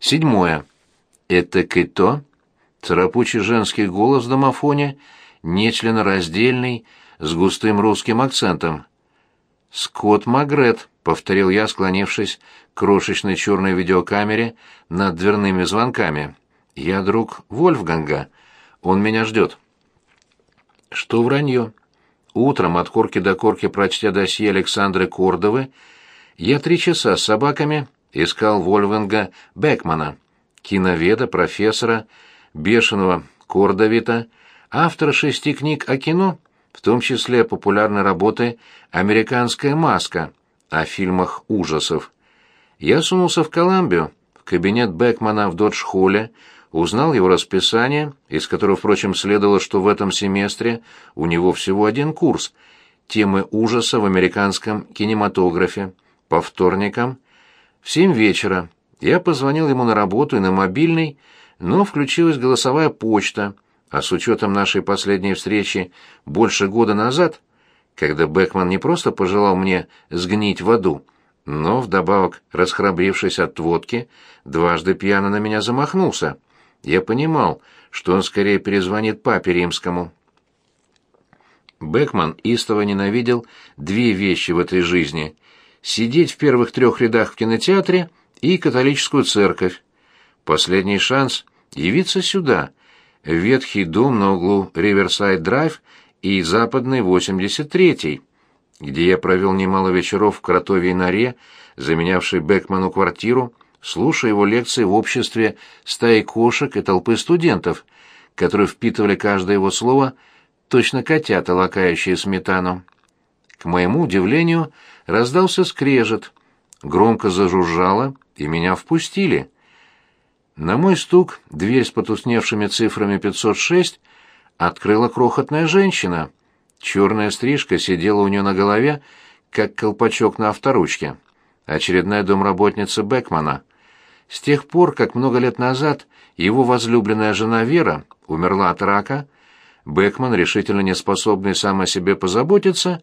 Седьмое. Это кито? Царапучий женский голос в домофоне, нечленораздельный, с густым русским акцентом. «Скотт Магрет», — повторил я, склонившись к крошечной черной видеокамере над дверными звонками. «Я друг Вольфганга. Он меня ждет». Что вранье? Утром от корки до корки, прочтя досье Александры Кордовы, я три часа с собаками искал Вольфганга Бекмана, киноведа, профессора, бешеного Кордовита, автора шести книг о кино, в том числе популярной работы «Американская маска» о фильмах ужасов. Я сунулся в Коламбию, в кабинет Бекмана в Додж-Холле, узнал его расписание, из которого, впрочем, следовало, что в этом семестре у него всего один курс темы ужаса в американском кинематографе по вторникам в семь вечера. Я позвонил ему на работу и на мобильный, но включилась голосовая почта, а с учетом нашей последней встречи больше года назад, когда Бекман не просто пожелал мне сгнить в аду, но, вдобавок, расхрабрившись от водки, дважды пьяно на меня замахнулся. Я понимал, что он скорее перезвонит папе римскому. Бекман истово ненавидел две вещи в этой жизни — сидеть в первых трех рядах в кинотеатре и католическую церковь. Последний шанс — явиться сюда, в ветхий дом на углу Риверсайд-драйв и Западный 83-й, где я провел немало вечеров в кротовьей норе, заменявшей Бекману квартиру, слушая его лекции в обществе стаи кошек и толпы студентов, которые впитывали каждое его слово, точно котята, лакающие сметану. К моему удивлению, раздался скрежет, громко зажужжало, и меня впустили. На мой стук дверь с потусневшими цифрами 506 открыла крохотная женщина. Черная стрижка сидела у нее на голове, как колпачок на авторучке. Очередная домработница Бекмана. С тех пор, как много лет назад его возлюбленная жена Вера умерла от рака, Бекман, решительно не способный сам о себе позаботиться,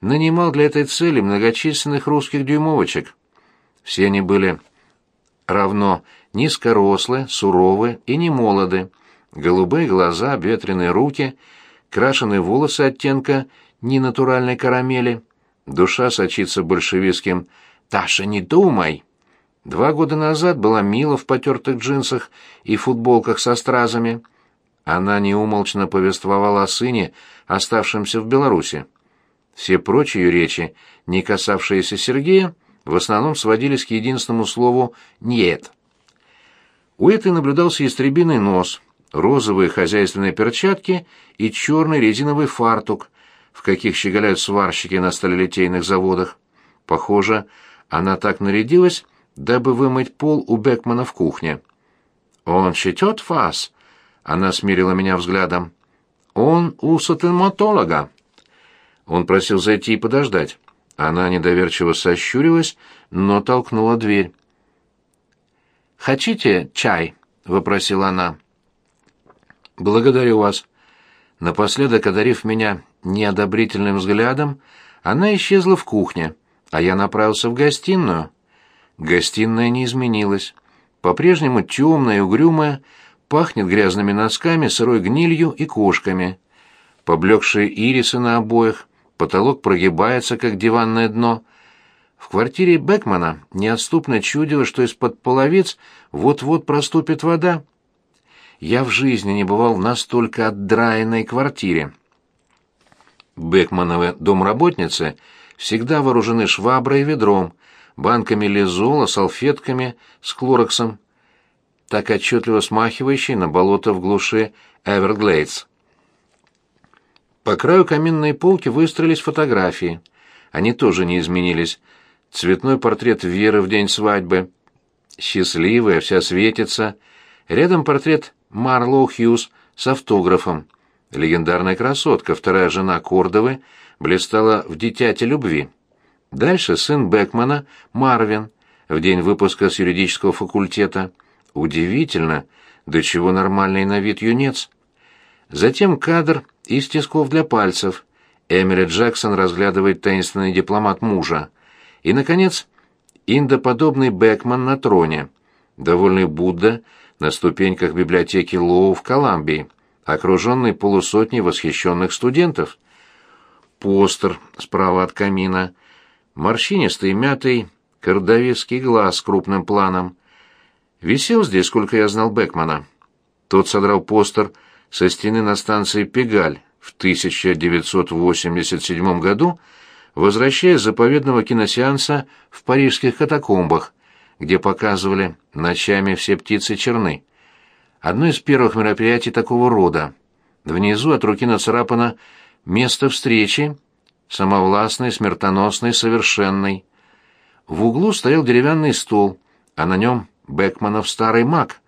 нанимал для этой цели многочисленных русских дюймовочек. Все они были равно низкорослые, суровые и немолоды, голубые глаза, обветренные руки, крашеные волосы оттенка ненатуральной карамели, душа сочится большевистским «Таша, не думай!» Два года назад была мила в потертых джинсах и футболках со стразами. Она неумолчно повествовала о сыне, оставшемся в Беларуси. Все прочие речи, не касавшиеся Сергея, в основном сводились к единственному слову «нет». У этой наблюдался истребиный нос, розовые хозяйственные перчатки и черный резиновый фартук, в каких щеголяют сварщики на сталелитейных заводах. Похоже, она так нарядилась, дабы вымыть пол у Бекмана в кухне. «Он чтет вас?» — она смирила меня взглядом. «Он у сатематолога». Он просил зайти и подождать. Она недоверчиво сощурилась, но толкнула дверь. «Хотите чай?» — вопросила она. «Благодарю вас». Напоследок, одарив меня неодобрительным взглядом, она исчезла в кухне, а я направился в гостиную. Гостиная не изменилась. По-прежнему темная и угрюмая, пахнет грязными носками, сырой гнилью и кошками. Поблекшие ирисы на обоях, потолок прогибается, как диванное дно. В квартире Бекмана неотступно чудило, что из-под половиц вот-вот проступит вода. Я в жизни не бывал в настолько отдраенной квартире. Бекмановы домработницы всегда вооружены шваброй и ведром, банками лизола, салфетками с клороксом, так отчетливо смахивающей на болото в глуши Эверглейдс. По краю каминной полки выстроились фотографии. Они тоже не изменились. Цветной портрет Веры в день свадьбы. Счастливая, вся светится. Рядом портрет Марлоу Хьюз с автографом. Легендарная красотка, вторая жена Кордовы, блистала в «Дитяте любви». Дальше сын Бекмана, Марвин, в день выпуска с юридического факультета. Удивительно, до чего нормальный на вид юнец. Затем кадр из тисков для пальцев. Эмили Джексон разглядывает таинственный дипломат мужа. И, наконец, индоподобный Бекман на троне. довольный Будда на ступеньках библиотеки Лоу в Колумбии, окруженный полусотней восхищенных студентов. Постер справа от камина, морщинистый мятый кордовецкий глаз с крупным планом. Висел здесь, сколько я знал Бекмана. Тот содрал постер со стены на станции Пегаль в 1987 году, возвращаясь с заповедного киносеанса в парижских катакомбах, где показывали ночами все птицы черны. Одно из первых мероприятий такого рода. Внизу от руки нацарапано «Место встречи», самовластный, смертоносный, совершенный. В углу стоял деревянный стол, а на нем Бекманов старый маг.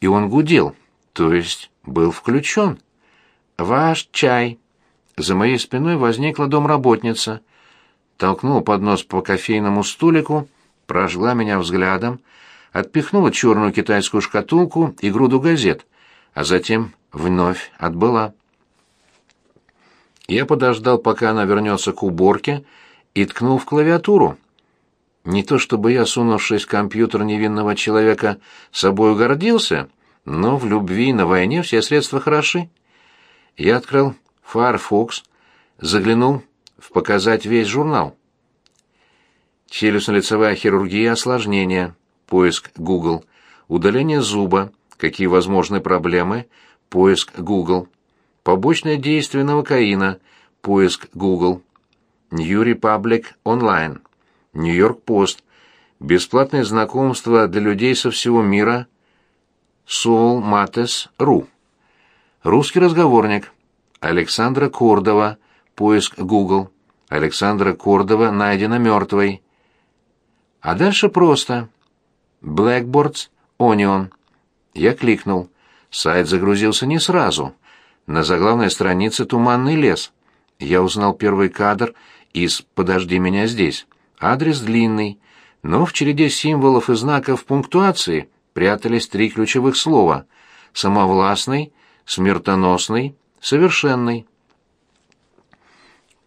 И он гудел, то есть был включен. «Ваш чай!» За моей спиной возникла домработница. Толкнула поднос по кофейному стулику, прожгла меня взглядом, отпихнула черную китайскую шкатулку и груду газет, а затем вновь отбыла. Я подождал, пока она вернется к уборке, и ткнул в клавиатуру. Не то чтобы я, сунувшись в компьютер невинного человека, собою гордился, но в любви и на войне все средства хороши. Я открыл Firefox, заглянул в «Показать весь журнал». Челюстно-лицевая хирургия осложнения, поиск Google, удаление зуба, какие возможны проблемы, поиск Google, побочное действие новокаина, поиск Google, New Republic Online, Нью-Йорк Пост, бесплатное знакомство для людей со всего мира, soulmates.ru. Русский разговорник. Александра Кордова. Поиск Google. Александра Кордова найдена мертвой. А дальше просто. Blackboards Onion. Я кликнул. Сайт загрузился не сразу. На заглавной странице туманный лес. Я узнал первый кадр из «Подожди меня здесь». Адрес длинный, но в череде символов и знаков пунктуации прятались три ключевых слова — самовластный, смертоносный, совершенный.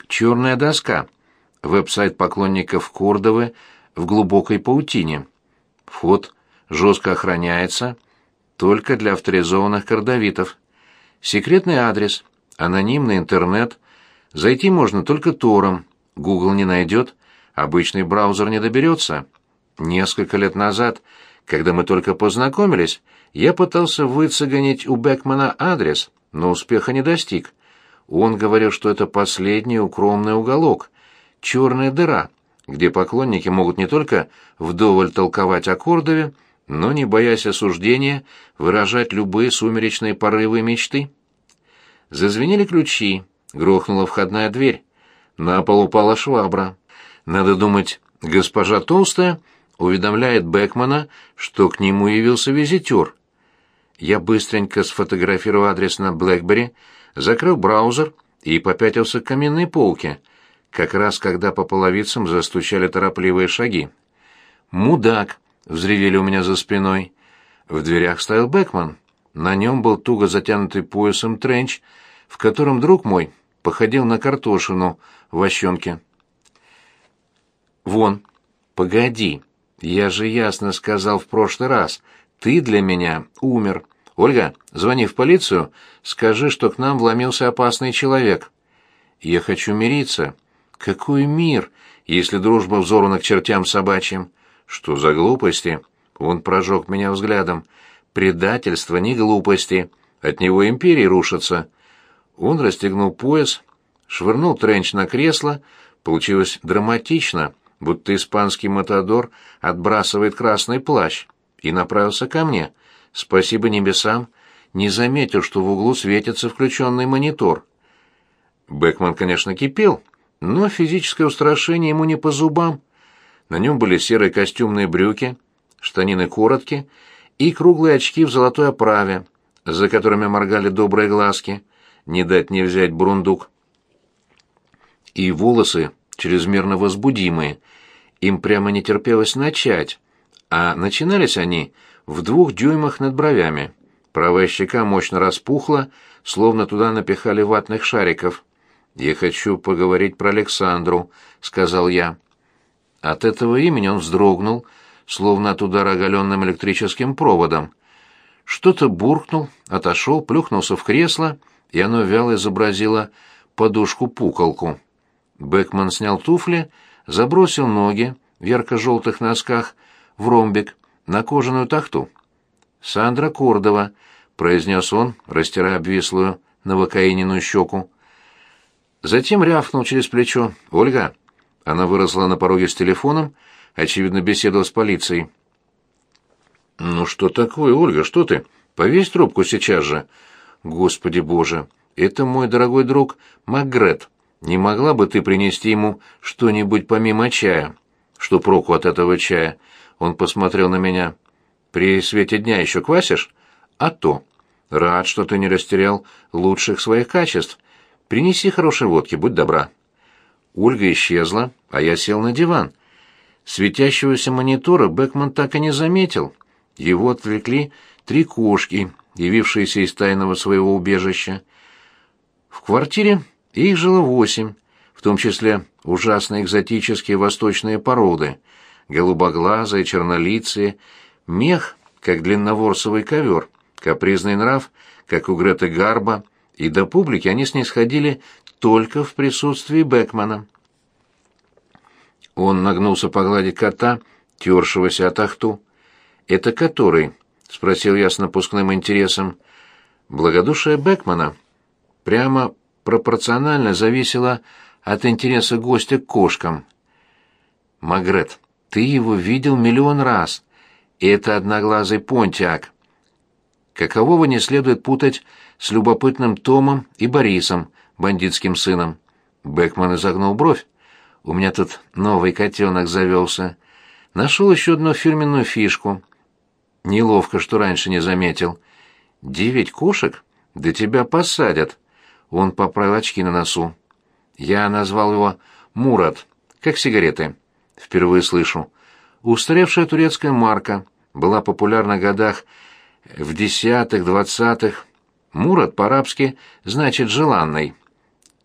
Черная доска. Веб-сайт поклонников Кордовы в глубокой паутине. Вход жестко охраняется только для авторизованных кордовитов. Секретный адрес, анонимный интернет. Зайти можно только Тором. Google не найдет, обычный браузер не доберется. Несколько лет назад, когда мы только познакомились, я пытался выцегонить у Бекмана адрес, но успеха не достиг. Он говорил, что это последний укромный уголок, черная дыра, где поклонники могут не только вдоволь толковать о Кордове, но, не боясь осуждения, выражать любые сумеречные порывы и мечты. Зазвенели ключи, грохнула входная дверь. На пол упала швабра. Надо думать, госпожа Толстая уведомляет Бекмана, что к нему явился визитер. Я быстренько сфотографировал адрес на BlackBerry, закрыл браузер и попятился к каминной полке, как раз когда по половицам застучали торопливые шаги. «Мудак!» — взревели у меня за спиной. В дверях стоял Бекман. На нем был туго затянутый поясом тренч, в котором друг мой походил на картошину в вощенке. «Вон, погоди!» Я же ясно сказал в прошлый раз. Ты для меня умер. Ольга, звони в полицию, скажи, что к нам вломился опасный человек. Я хочу мириться. Какой мир, если дружба взорвана к чертям собачьим? Что за глупости? Он прожег меня взглядом. Предательство не глупости. От него империи рушатся. Он расстегнул пояс, швырнул тренч на кресло. Получилось драматично будто испанский матадор отбрасывает красный плащ, и направился ко мне. Спасибо небесам, не заметил, что в углу светится включенный монитор. Бекман, конечно, кипел, но физическое устрашение ему не по зубам. На нем были серые костюмные брюки, штанины короткие и круглые очки в золотой оправе, за которыми моргали добрые глазки. Не дать не взять бурундук. И волосы чрезмерно возбудимые, им прямо не терпелось начать, а начинались они в двух дюймах над бровями. Правая щека мощно распухла, словно туда напихали ватных шариков. «Я хочу поговорить про Александру», — сказал я. От этого имени он вздрогнул, словно от удара оголенным электрическим проводом. Что-то буркнул, отошел, плюхнулся в кресло, и оно вяло изобразило подушку-пуколку. Бекман снял туфли, забросил ноги в ярко-желтых носках в ромбик на кожаную тахту. «Сандра Кордова», — произнес он, растирая обвислую новокаинину щеку. Затем рявкнул через плечо. «Ольга!» Она выросла на пороге с телефоном, очевидно, беседовала с полицией. «Ну что такое, Ольга, что ты? Повесь трубку сейчас же!» «Господи боже! Это мой дорогой друг Макгрет. Не могла бы ты принести ему что-нибудь помимо чая?» «Что проку от этого чая?» Он посмотрел на меня. «При свете дня еще квасишь?» «А то. Рад, что ты не растерял лучших своих качеств. Принеси хорошей водки, будь добра». Ольга исчезла, а я сел на диван. Светящегося монитора Бекман так и не заметил. Его отвлекли три кошки, явившиеся из тайного своего убежища. В квартире их жило восемь, в том числе ужасно экзотические восточные породы, голубоглазые, чернолицые, мех, как длинноворсовый ковер, капризный нрав, как у Греты Гарба, и до публики они снисходили только в присутствии Бекмана. Он нагнулся погладить кота, тершегося от ахту. «Это который?» — спросил я с напускным интересом. Благодушие Бекмана прямо пропорционально зависело от интереса гостя к кошкам. «Магрет, ты его видел миллион раз. Это одноглазый понтиак. Какового не следует путать с любопытным Томом и Борисом, бандитским сыном». Бекман изогнул бровь. «У меня тут новый котенок завелся. Нашел еще одну фирменную фишку. Неловко, что раньше не заметил. Девять кошек? Да тебя посадят. Он поправил очки на носу. Я назвал его Мурат, как сигареты. Впервые слышу. Устаревшая турецкая марка была популярна в годах в десятых, двадцатых. Мурат по-арабски значит «желанный».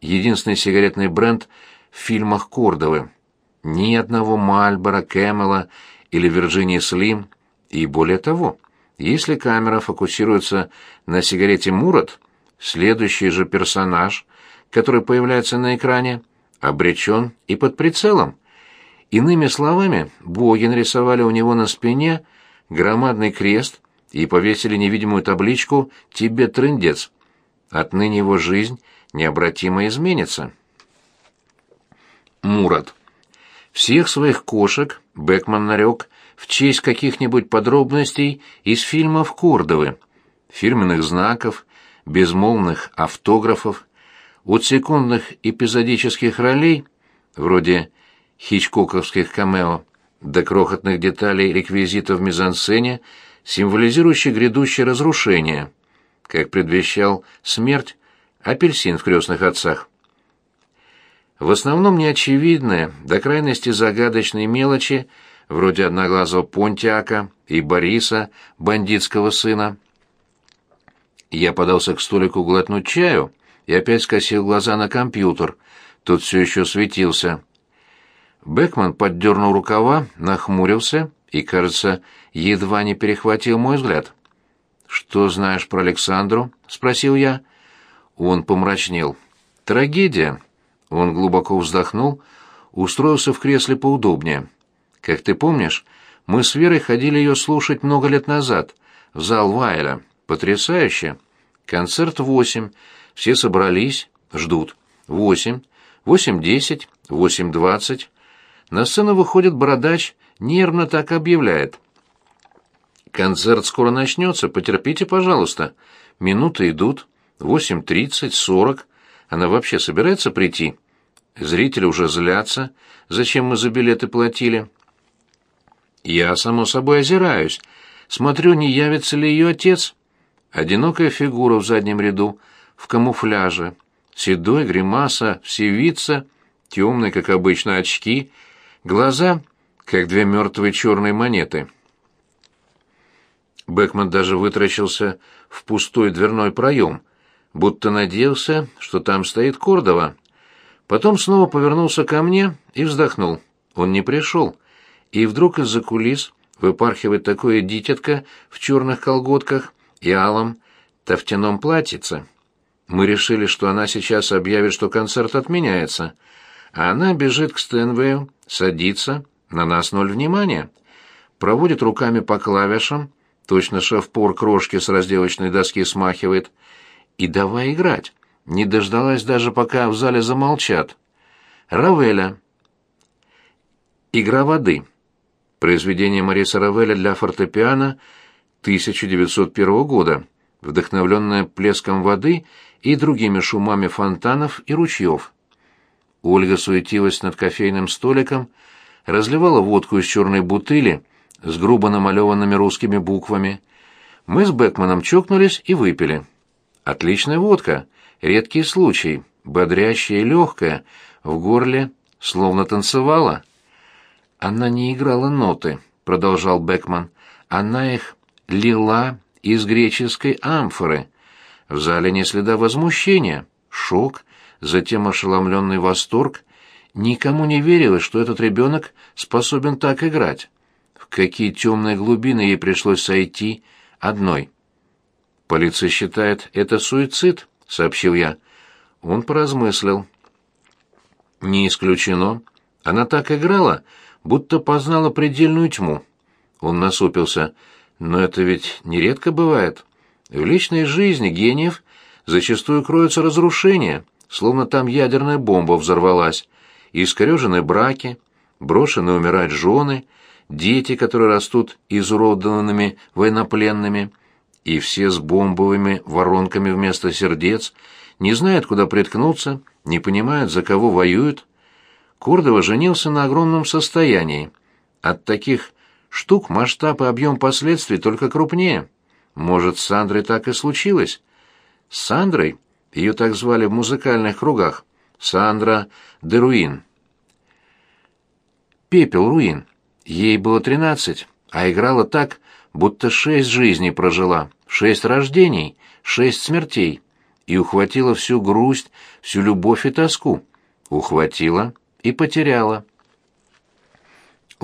Единственный сигаретный бренд в фильмах Кордовы. Ни одного Мальбора, Кэмела или Вирджинии Слим – и более того, если камера фокусируется на сигарете Мурат, следующий же персонаж, который появляется на экране, обречен и под прицелом. Иными словами, боги нарисовали у него на спине громадный крест и повесили невидимую табличку «Тебе трындец». Отныне его жизнь необратимо изменится. Мурат. Всех своих кошек Бекман нарек в честь каких-нибудь подробностей из фильмов Кордовы, фирменных знаков, безмолвных автографов, от секундных эпизодических ролей, вроде хичкоковских камео, до крохотных деталей реквизита в мизансцене, символизирующих грядущее разрушение, как предвещал смерть апельсин в крестных отцах. В основном неочевидные, до крайности загадочные мелочи – вроде одноглазого Понтиака и Бориса, бандитского сына. Я подался к столику глотнуть чаю и опять скосил глаза на компьютер. Тот все еще светился. Бекман поддернул рукава, нахмурился и, кажется, едва не перехватил мой взгляд. «Что знаешь про Александру?» — спросил я. Он помрачнел. «Трагедия». Он глубоко вздохнул, устроился в кресле поудобнее. Как ты помнишь, мы с Верой ходили ее слушать много лет назад, в зал Вайля. Потрясающе. Концерт восемь. Все собрались, ждут. Восемь. Восемь-десять. Восемь-двадцать. На сцену выходит бородач, нервно так объявляет. Концерт скоро начнется, потерпите, пожалуйста. Минуты идут. Восемь тридцать, сорок. Она вообще собирается прийти? Зрители уже злятся. Зачем мы за билеты платили? Я, само собой, озираюсь. Смотрю, не явится ли ее отец. Одинокая фигура в заднем ряду, в камуфляже. Седой, гримаса, всевица, темные, как обычно, очки, глаза, как две мертвые черные монеты. Бекман даже вытращился в пустой дверной проем, будто надеялся, что там стоит Кордова. Потом снова повернулся ко мне и вздохнул. Он не пришел и вдруг из-за кулис выпархивает такое дитятко в черных колготках и алом тофтяном платьице. Мы решили, что она сейчас объявит, что концерт отменяется, а она бежит к Стэнвею, садится, на нас ноль внимания, проводит руками по клавишам, точно шеф-пор крошки с разделочной доски смахивает, и давай играть. Не дождалась даже, пока в зале замолчат. Равеля. Игра воды. Произведение Мариса Равеля для фортепиано 1901 года, вдохновленное плеском воды и другими шумами фонтанов и ручьев. Ольга суетилась над кофейным столиком, разливала водку из черной бутыли с грубо намалеванными русскими буквами. Мы с Бекманом чокнулись и выпили. Отличная водка, редкий случай, бодрящая и легкая, в горле словно танцевала. Она не играла ноты, продолжал Бекман. Она их лила из греческой амфоры. В зале не следа возмущения, шок, затем ошеломленный восторг. Никому не верилось, что этот ребенок способен так играть. В какие темные глубины ей пришлось сойти одной. «Полиция считает это суицид», — сообщил я. Он поразмыслил. «Не исключено. Она так играла, будто познала предельную тьму». Он насупился. «Но это ведь нередко бывает. В личной жизни гениев зачастую кроются разрушения, словно там ядерная бомба взорвалась, искорежены браки, брошены умирать жены, дети, которые растут изуродованными военнопленными, и все с бомбовыми воронками вместо сердец, не знают, куда приткнуться, не понимают, за кого воюют. Кордова женился на огромном состоянии. От таких штук масштаб и объем последствий только крупнее. Может, с Сандрой так и случилось? С Сандрой? Ее так звали в музыкальных кругах. Сандра де Руин. Пепел Руин. Ей было тринадцать, а играла так, будто шесть жизней прожила, шесть рождений, шесть смертей, и ухватила всю грусть, всю любовь и тоску. Ухватила и потеряла.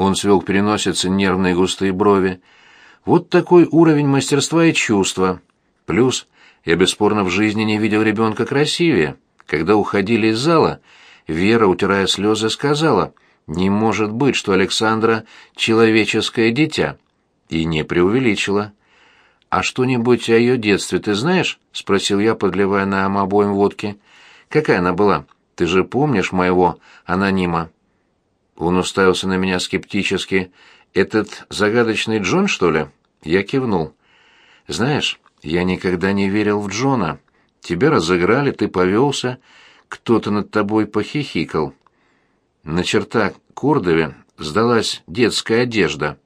Он свел к переносице нервные густые брови. Вот такой уровень мастерства и чувства. Плюс я бесспорно в жизни не видел ребенка красивее. Когда уходили из зала, Вера, утирая слезы, сказала, «Не может быть, что Александра — человеческое дитя». И не преувеличила. «А что-нибудь о ее детстве ты знаешь?» — спросил я, подливая нам обоим водки. «Какая она была? Ты же помнишь моего анонима?» Он уставился на меня скептически. «Этот загадочный Джон, что ли?» Я кивнул. «Знаешь, я никогда не верил в Джона. Тебя разыграли, ты повелся, кто-то над тобой похихикал. На черта Кордове сдалась детская одежда.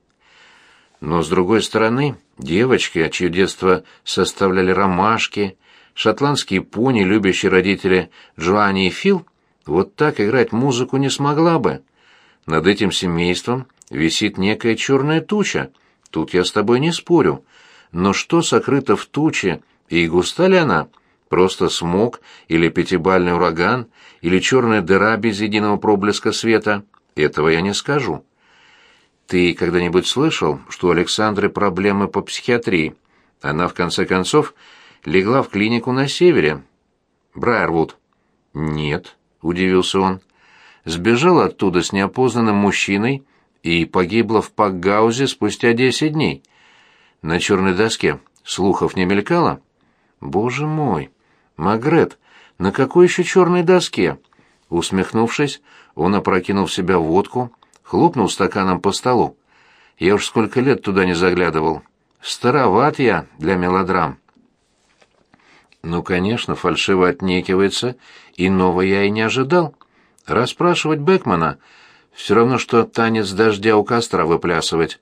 Но, с другой стороны, девочки, чье детство составляли ромашки, шотландские пони, любящие родители Джоанни и Фил, вот так играть музыку не смогла бы. Над этим семейством висит некая черная туча. Тут я с тобой не спорю. Но что сокрыто в туче, и густа ли она? Просто смог или пятибальный ураган, или черная дыра без единого проблеска света? Этого я не скажу. Ты когда-нибудь слышал, что у Александры проблемы по психиатрии? Она, в конце концов, легла в клинику на севере. Брайервуд. Нет, удивился он сбежала оттуда с неопознанным мужчиной и погибла в Пакгаузе спустя десять дней. На черной доске слухов не мелькало? Боже мой! Магрет, на какой еще черной доске? Усмехнувшись, он опрокинул в себя водку, хлопнул стаканом по столу. Я уж сколько лет туда не заглядывал. Староват я для мелодрам. Ну, конечно, фальшиво отнекивается, иного я и не ожидал. Расспрашивать Бекмана все равно, что танец дождя у костра выплясывать.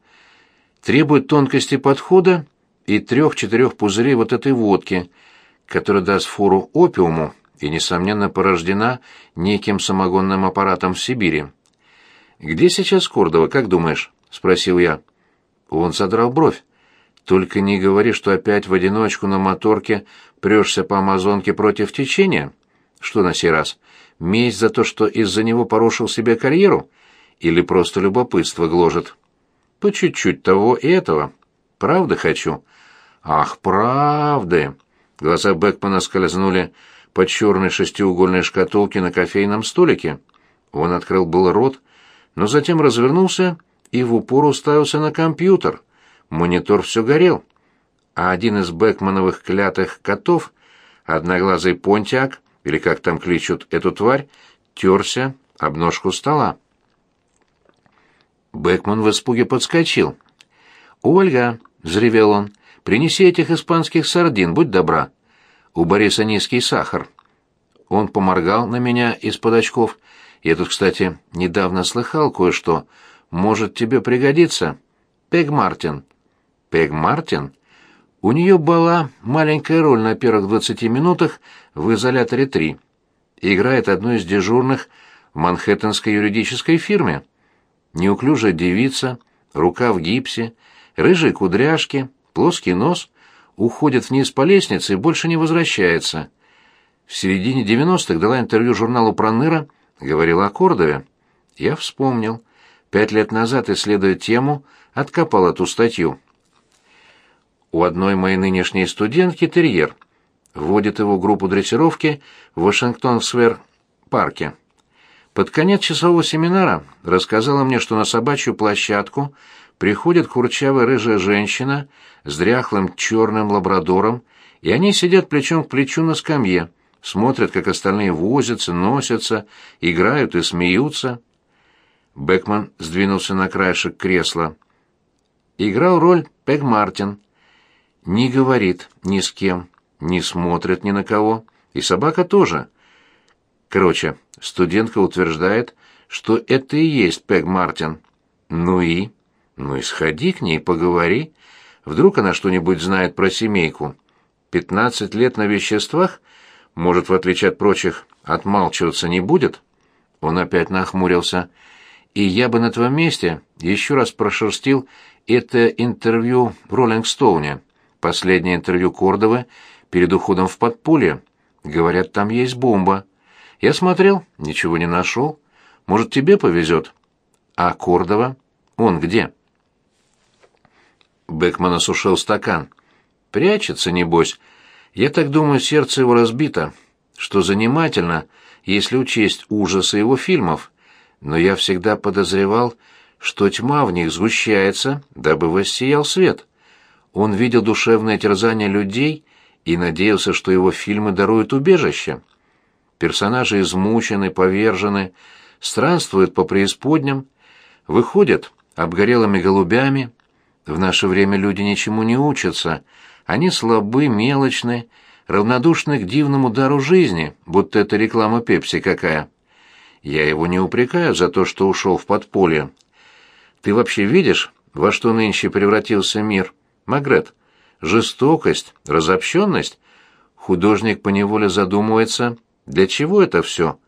Требует тонкости подхода и трех-четырех пузырей вот этой водки, которая даст фору опиуму и, несомненно, порождена неким самогонным аппаратом в Сибири. «Где сейчас Кордова, как думаешь?» — спросил я. Он задрал бровь. «Только не говори, что опять в одиночку на моторке прешься по Амазонке против течения. Что на сей раз?» Месть за то, что из-за него порушил себе карьеру? Или просто любопытство гложет? По чуть-чуть того и этого. Правда хочу. Ах, правды. Глаза Бекмана скользнули по черной шестиугольной шкатулке на кофейном столике. Он открыл был рот, но затем развернулся и в упор уставился на компьютер. Монитор все горел. А один из Бекмановых клятых котов, одноглазый понтиак, или как там кличут эту тварь, терся об ножку стола. Бекман в испуге подскочил. «Ольга!» — взревел он. «Принеси этих испанских сардин, будь добра. У Бориса низкий сахар». Он поморгал на меня из-под очков. Я тут, кстати, недавно слыхал кое-что. Может, тебе пригодится. Пег Мартин. Пег Мартин? У нее была маленькая роль на первых двадцати минутах в «Изоляторе 3». Играет одну из дежурных в манхэттенской юридической фирме неуклюжая девица, рука в гипсе, рыжие кудряшки, плоский нос, уходит вниз по лестнице и больше не возвращается. В середине девяностых дала интервью журналу «Проныра», говорила о Кордове. Я вспомнил. Пять лет назад, исследуя тему, откопал эту статью. У одной моей нынешней студентки терьер. Вводит его группу дрессировки в Вашингтон-сквер-парке. Под конец часового семинара рассказала мне, что на собачью площадку приходит курчавая рыжая женщина с дряхлым черным лабрадором, и они сидят плечом к плечу на скамье, смотрят, как остальные возятся, носятся, играют и смеются. Бекман сдвинулся на краешек кресла. Играл роль Пег Мартин. Не говорит ни с кем, не смотрит ни на кого, и собака тоже. Короче, студентка утверждает, что это и есть Пег Мартин. Ну и? Ну и сходи к ней, поговори. Вдруг она что-нибудь знает про семейку. Пятнадцать лет на веществах, может, в отличие от прочих, отмалчиваться не будет? Он опять нахмурился. И я бы на твоем месте еще раз прошерстил это интервью в «Роллинг Стоуне», последнее интервью Кордовы перед уходом в подполье. Говорят, там есть бомба. Я смотрел, ничего не нашел. Может, тебе повезет. А Кордова? Он где? Бекман осушил стакан. Прячется, небось. Я так думаю, сердце его разбито. Что занимательно, если учесть ужасы его фильмов. Но я всегда подозревал, что тьма в них сгущается, дабы воссиял свет. Он видел душевное терзание людей и надеялся, что его фильмы даруют убежище. Персонажи измучены, повержены, странствуют по преисподням, выходят обгорелыми голубями. В наше время люди ничему не учатся, они слабы, мелочны, равнодушны к дивному дару жизни, будто это реклама Пепси какая. Я его не упрекаю за то, что ушел в подполье. Ты вообще видишь, во что нынче превратился мир, Магрет? Жестокость, разобщенность? Художник поневоле задумывается, для чего это все?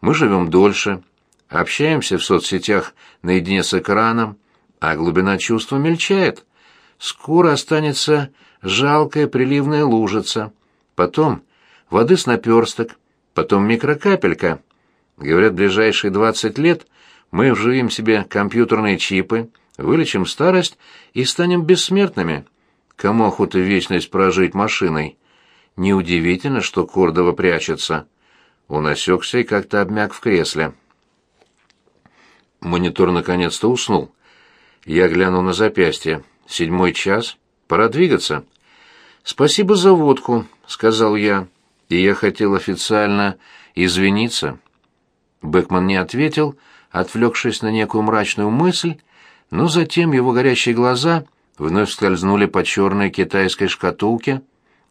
Мы живем дольше, общаемся в соцсетях наедине с экраном, а глубина чувства мельчает. Скоро останется жалкая приливная лужица, потом воды с наперсток, потом микрокапелька. Говорят, ближайшие двадцать лет мы вживим себе компьютерные чипы, вылечим старость и станем бессмертными. Кому охота вечность прожить машиной? Неудивительно, что Кордова прячется. Он осекся и как-то обмяк в кресле. Монитор наконец-то уснул. Я глянул на запястье. Седьмой час. Пора двигаться. «Спасибо за водку», — сказал я. И я хотел официально извиниться. Бекман не ответил, отвлекшись на некую мрачную мысль, но затем его горящие глаза вновь скользнули по черной китайской шкатулке.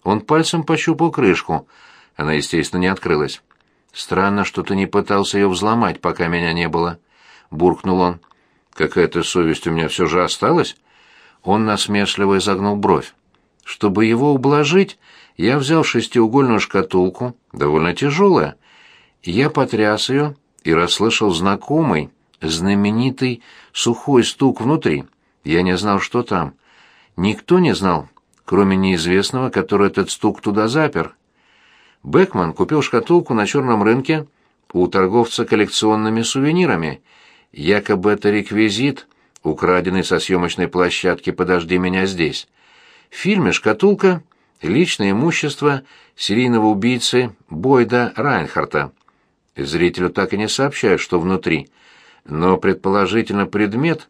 Он пальцем пощупал крышку. Она, естественно, не открылась. Странно, что ты не пытался ее взломать, пока меня не было, буркнул он. Какая-то совесть у меня все же осталась. Он насмешливо изогнул бровь. Чтобы его ублажить, я взял шестиугольную шкатулку, довольно тяжелая. Я потряс ее и расслышал знакомый, знаменитый сухой стук внутри. Я не знал, что там. Никто не знал, кроме неизвестного, который этот стук туда запер. Бекман купил шкатулку на черном рынке у торговца коллекционными сувенирами. Якобы это реквизит украденный со съемочной площадки «Подожди меня здесь». В фильме «Шкатулка» — личное имущество серийного убийцы Бойда Райнхарта. Зрителю так и не сообщают, что внутри, но предположительно предмет,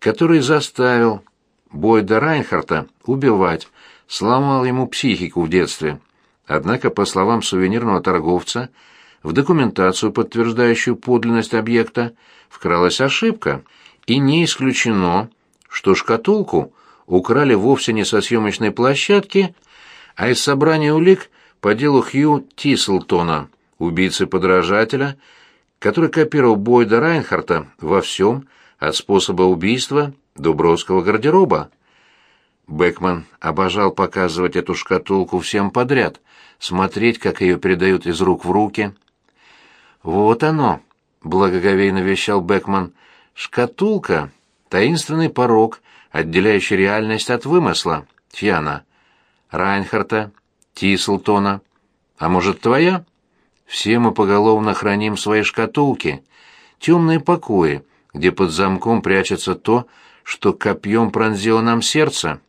который заставил Бойда Райнхарта убивать, сломал ему психику в детстве. Однако, по словам сувенирного торговца, в документацию, подтверждающую подлинность объекта, вкралась ошибка, и не исключено, что шкатулку украли вовсе не со съемочной площадки, а из собрания улик по делу Хью Тислтона, убийцы-подражателя, который копировал Бойда Райнхарта во всем, от способа убийства до броского гардероба. Бекман обожал показывать эту шкатулку всем подряд, смотреть, как ее передают из рук в руки. «Вот оно», — благоговейно вещал Бекман, — «шкатулка — таинственный порог, отделяющий реальность от вымысла, Фьяна, Райнхарта, Тислтона. А может, твоя? Все мы поголовно храним свои шкатулки, темные покои, где под замком прячется то, что копьем пронзило нам сердце».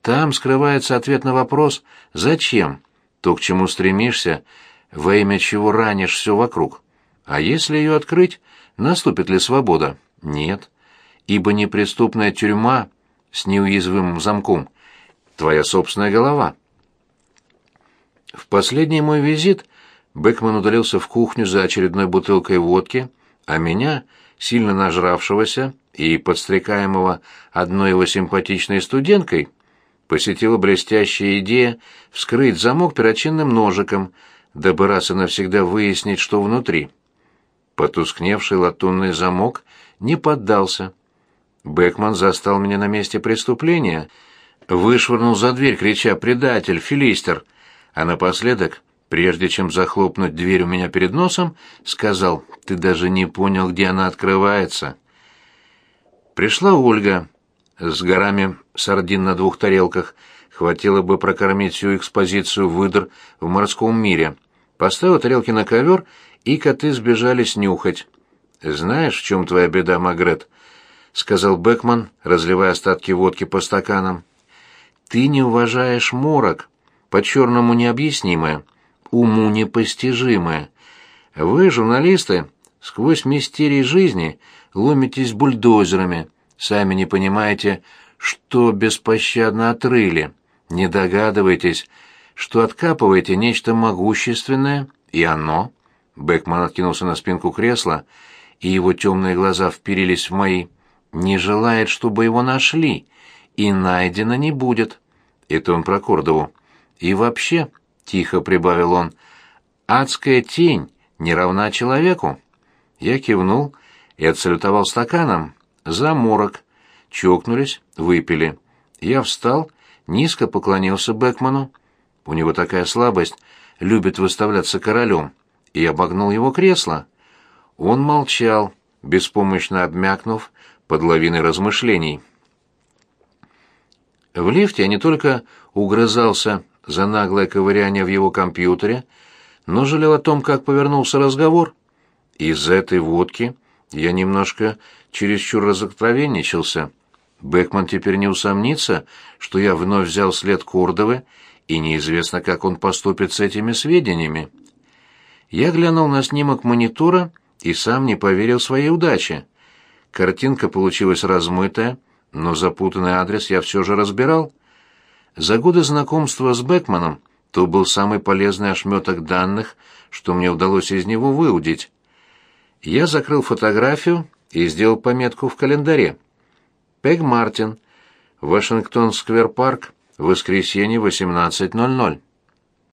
Там скрывается ответ на вопрос «Зачем?» То, к чему стремишься, во имя чего ранишь все вокруг. А если ее открыть, наступит ли свобода? Нет. Ибо неприступная тюрьма с неуязвимым замком — твоя собственная голова. В последний мой визит Бекман удалился в кухню за очередной бутылкой водки, а меня, сильно нажравшегося и подстрекаемого одной его симпатичной студенткой, посетила блестящая идея вскрыть замок перочинным ножиком, дабы раз и навсегда выяснить, что внутри. Потускневший латунный замок не поддался. Бекман застал меня на месте преступления, вышвырнул за дверь, крича «Предатель! Филистер!», а напоследок, прежде чем захлопнуть дверь у меня перед носом, сказал «Ты даже не понял, где она открывается». Пришла Ольга, с горами сардин на двух тарелках, хватило бы прокормить всю экспозицию выдр в морском мире. Поставил тарелки на ковер, и коты сбежали снюхать. «Знаешь, в чем твоя беда, Магрет?» — сказал Бекман, разливая остатки водки по стаканам. «Ты не уважаешь морок, по-черному необъяснимое, уму непостижимое. Вы, журналисты, сквозь мистерии жизни ломитесь бульдозерами» Сами не понимаете, что беспощадно отрыли. Не догадываетесь, что откапываете нечто могущественное, и оно... Бекман откинулся на спинку кресла, и его темные глаза вперились в мои. Не желает, чтобы его нашли, и найдено не будет. Это он про Кордову. И вообще, — тихо прибавил он, — адская тень не равна человеку. Я кивнул и отсалютовал стаканом, за морок. Чокнулись, выпили. Я встал, низко поклонился Бекману. У него такая слабость, любит выставляться королем, и обогнул его кресло. Он молчал, беспомощно обмякнув под лавиной размышлений. В лифте я не только угрызался за наглое ковыряние в его компьютере, но жалел о том, как повернулся разговор. Из этой водки я немножко чересчур разоткровенничался. Бекман теперь не усомнится, что я вновь взял след Кордовы, и неизвестно, как он поступит с этими сведениями. Я глянул на снимок монитора и сам не поверил своей удаче. Картинка получилась размытая, но запутанный адрес я все же разбирал. За годы знакомства с Бекманом то был самый полезный ошметок данных, что мне удалось из него выудить. Я закрыл фотографию и сделал пометку в календаре. Пег Мартин, Вашингтон-сквер-парк, воскресенье, 18.00.